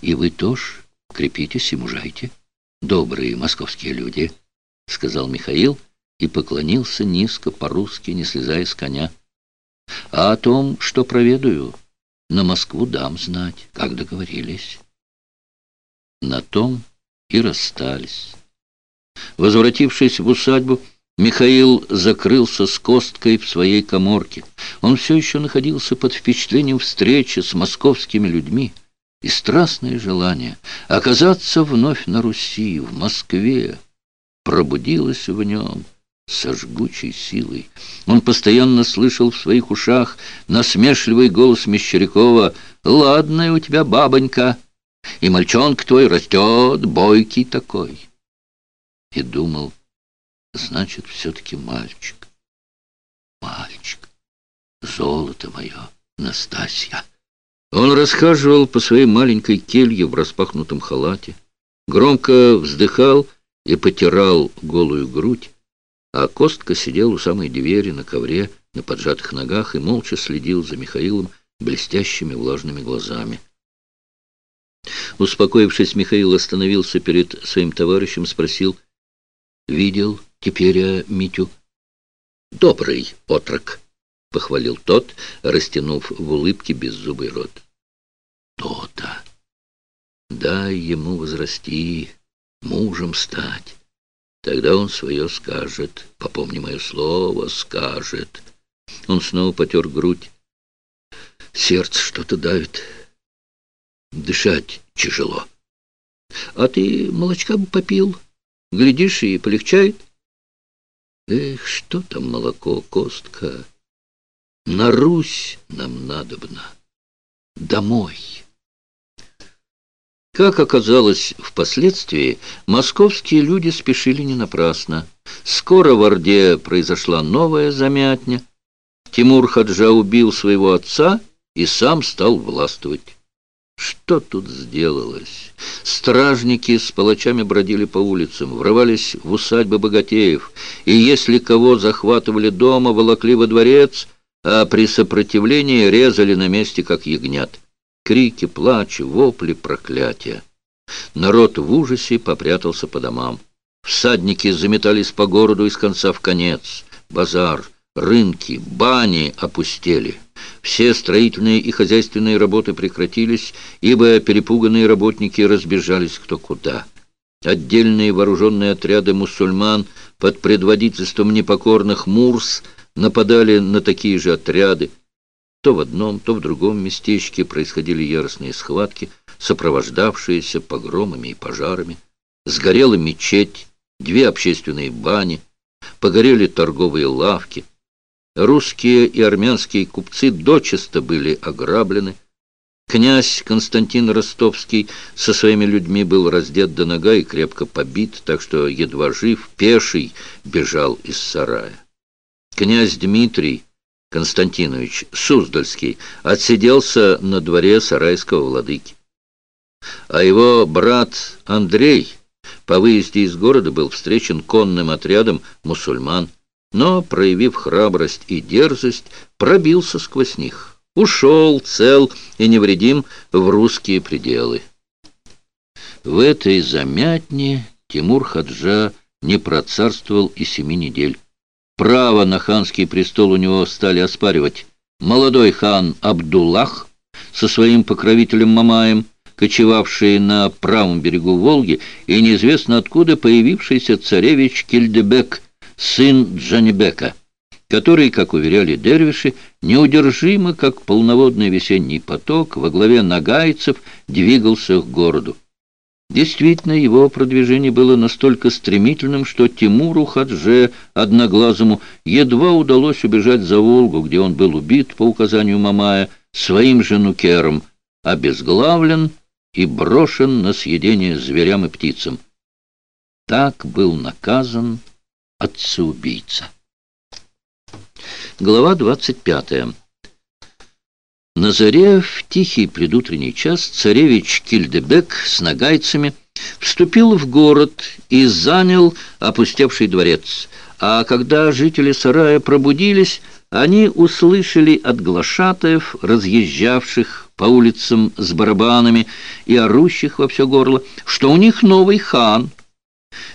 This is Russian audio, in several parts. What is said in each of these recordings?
И вы тоже крепитесь и мужайте, добрые московские люди, — сказал Михаил и поклонился низко по-русски, не слезая с коня. А о том, что проведаю, на Москву дам знать, как договорились. На том и расстались. Возвратившись в усадьбу, Михаил закрылся с Косткой в своей коморке. Он все еще находился под впечатлением встречи с московскими людьми. И страстное желание оказаться вновь на Руси, в Москве, пробудилось в нем со жгучей силой. Он постоянно слышал в своих ушах насмешливый голос Мещерякова «Ладная у тебя бабонька, и мальчонка твой растет, бойкий такой». И думал, значит, все-таки мальчик. Мальчик, золото мое, Настасья. Он расхаживал по своей маленькой келье в распахнутом халате, громко вздыхал и потирал голую грудь, а Костка сидел у самой двери на ковре, на поджатых ногах и молча следил за Михаилом блестящими влажными глазами. Успокоившись, Михаил остановился перед своим товарищем, спросил, «Видел теперь а, Митю?» «Добрый отрок», — похвалил тот, растянув в улыбке беззубый рот. «То-то! Дай ему возрасти, мужем стать». Тогда он свое скажет. Попомни мое слово, скажет. Он снова потер грудь. Сердце что-то давит. Дышать тяжело. А ты молочка бы попил. Глядишь, и полегчает. Эх, что там молоко, костка? На Русь нам надобно. Домой. Как оказалось впоследствии, московские люди спешили не напрасно. Скоро в Орде произошла новая замятня. Тимур Хаджа убил своего отца и сам стал властвовать. Что тут сделалось? Стражники с палачами бродили по улицам, врывались в усадьбы богатеев, и если кого захватывали дома, волокли во дворец, а при сопротивлении резали на месте, как ягнят крики, плач, вопли, проклятия. Народ в ужасе попрятался по домам. Всадники заметались по городу из конца в конец. Базар, рынки, бани опустели. Все строительные и хозяйственные работы прекратились, ибо перепуганные работники разбежались кто куда. Отдельные вооруженные отряды мусульман под предводительством непокорных мурс нападали на такие же отряды, то в одном, то в другом местечке происходили яростные схватки, сопровождавшиеся погромами и пожарами. Сгорела мечеть, две общественные бани, погорели торговые лавки. Русские и армянские купцы дочисто были ограблены. Князь Константин Ростовский со своими людьми был раздет до нога и крепко побит, так что, едва жив, пеший бежал из сарая. Князь Дмитрий Константинович Суздальский отсиделся на дворе сарайского владыки. А его брат Андрей по выезде из города был встречен конным отрядом мусульман, но, проявив храбрость и дерзость, пробился сквозь них. Ушел цел и невредим в русские пределы. В этой замятне Тимур Хаджа не процарствовал и семи недель. Право на ханский престол у него стали оспаривать молодой хан Абдуллах со своим покровителем Мамаем, кочевавший на правом берегу Волги, и неизвестно откуда появившийся царевич Кильдебек, сын Джанибека, который, как уверяли дервиши, неудержимо, как полноводный весенний поток, во главе нагайцев двигался к городу. Действительно, его продвижение было настолько стремительным, что Тимуру Хадже, одноглазому, едва удалось убежать за Волгу, где он был убит по указанию Мамая своим же нукером, обезглавлен и брошен на съедение зверям и птицам. Так был наказан отца-убийца. Глава двадцать пятая. На заре в тихий предутренний час царевич Кильдебек с нагайцами вступил в город и занял опустевший дворец. А когда жители сарая пробудились, они услышали от глашатаев, разъезжавших по улицам с барабанами и орущих во все горло, что у них новый хан.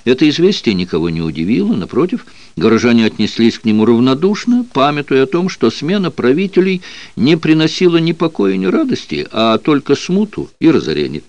Это известие никого не удивило, напротив, горожане отнеслись к нему равнодушно, памятуя о том, что смена правителей не приносила ни покоя, ни радости, а только смуту и разорение.